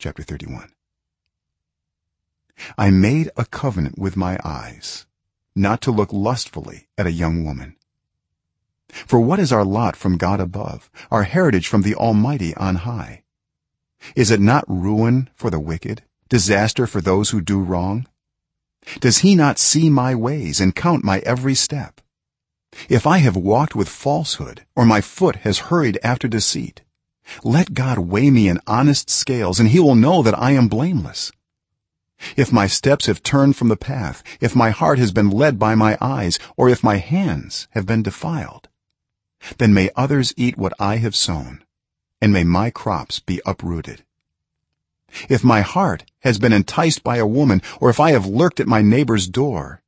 chapter 31 i made a covenant with my eyes not to look lustfully at a young woman. For what is our lot from god above our heritage from the almighty on high? Is it not ruin for the wicked disaster for those who do wrong? Does he not see my ways and count my every step? If i have walked with falsehood or my foot has hurried after deceit let god weigh me in honest scales and he will know that i am blameless. If my steps have turned from the path if my heart has been led by my eyes or if my hands have been defiled then may others eat what i have sown and may my crops be uprooted. If my heart has been enticed by a woman or if i have lurked at my neighbor's door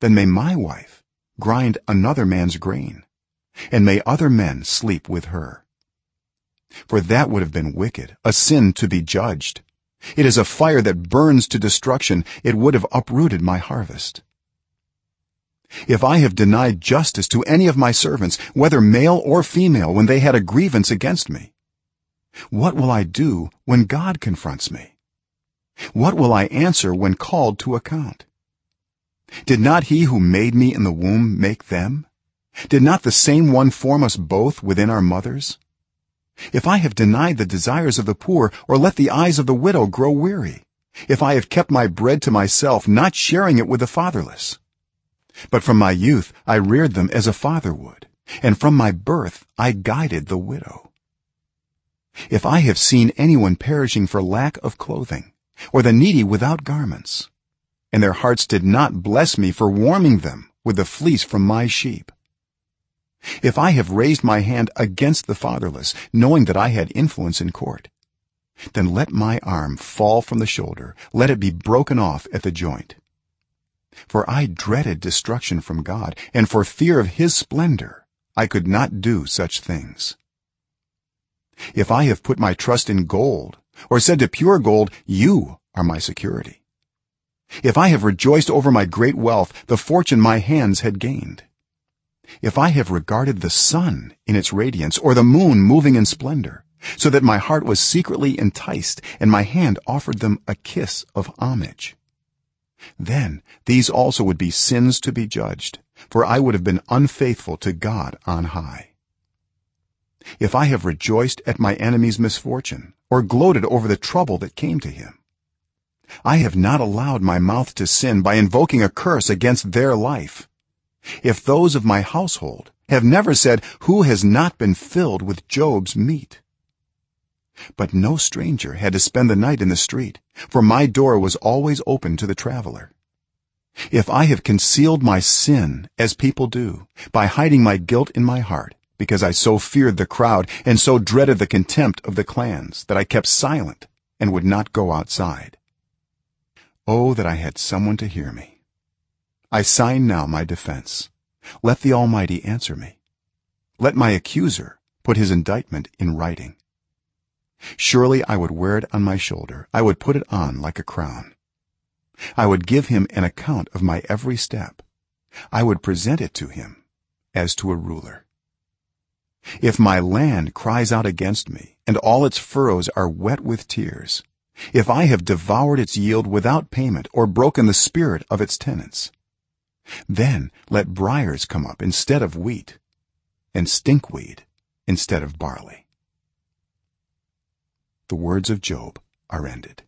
then may my wife grind another man's grain and may other men sleep with her for that would have been wicked a sin to be judged. It is a fire that burns to destruction. It would have uprooted my harvest. If i have denied justice to any of my servants whether male or female when they had a grievance against me what will i do when god confronts me? What will i answer when called to account? Did not he who made me in the womb make them? Did not the same one form us both within our mothers if i have denied the desires of the poor or let the eyes of the widow grow weary if i have kept my bread to myself not sharing it with the fatherless but from my youth i reared them as a father would and from my birth i guided the widow. If i have seen anyone perishing for lack of clothing or the needy without garments and their hearts did not bless me for warming them with the fleece from my sheep if i have raised my hand against the fatherless knowing that i had influence in court then let my arm fall from the shoulder. Let it be broken off at the joint. For i dreaded destruction from god and for fear of his splendor i could not do such things. If i have put my trust in gold or said to pure gold you are my security. If i have rejoiced over my great wealth the fortune my hands had gained if i have regarded the sun in its radiance or the moon moving in splendor so that my heart was secretly enticed and my hand offered them a kiss of homage. Then these also would be sins to be judged for i would have been unfaithful to god on high. If i have rejoiced at my enemy's misfortune or gloated over the trouble that came to him i have not allowed my mouth to sin by invoking a curse against their life if those of my household have never said who has not been filled with job's meat? But no stranger had to spend the night in the street for my door was always open to the traveler. If i have concealed my sin as people do by hiding my guilt in my heart because i so feared the crowd and so dreaded the contempt of the clans that i kept silent and would not go outside. Oh that i had someone to hear me i sign now my defense. Let the almighty answer me. Let my accuser put his indictment in writing. Surely i would wear it on my shoulder. I would put it on like a crown. I would give him an account of my every step. I would present it to him as to a ruler. If my land cries out against me and all its furrows are wet with tears if i have devoured its yield without payment or broken the spirit of its tenants then let briars come up instead of wheat and stinkweed instead of barley. The words of job are ended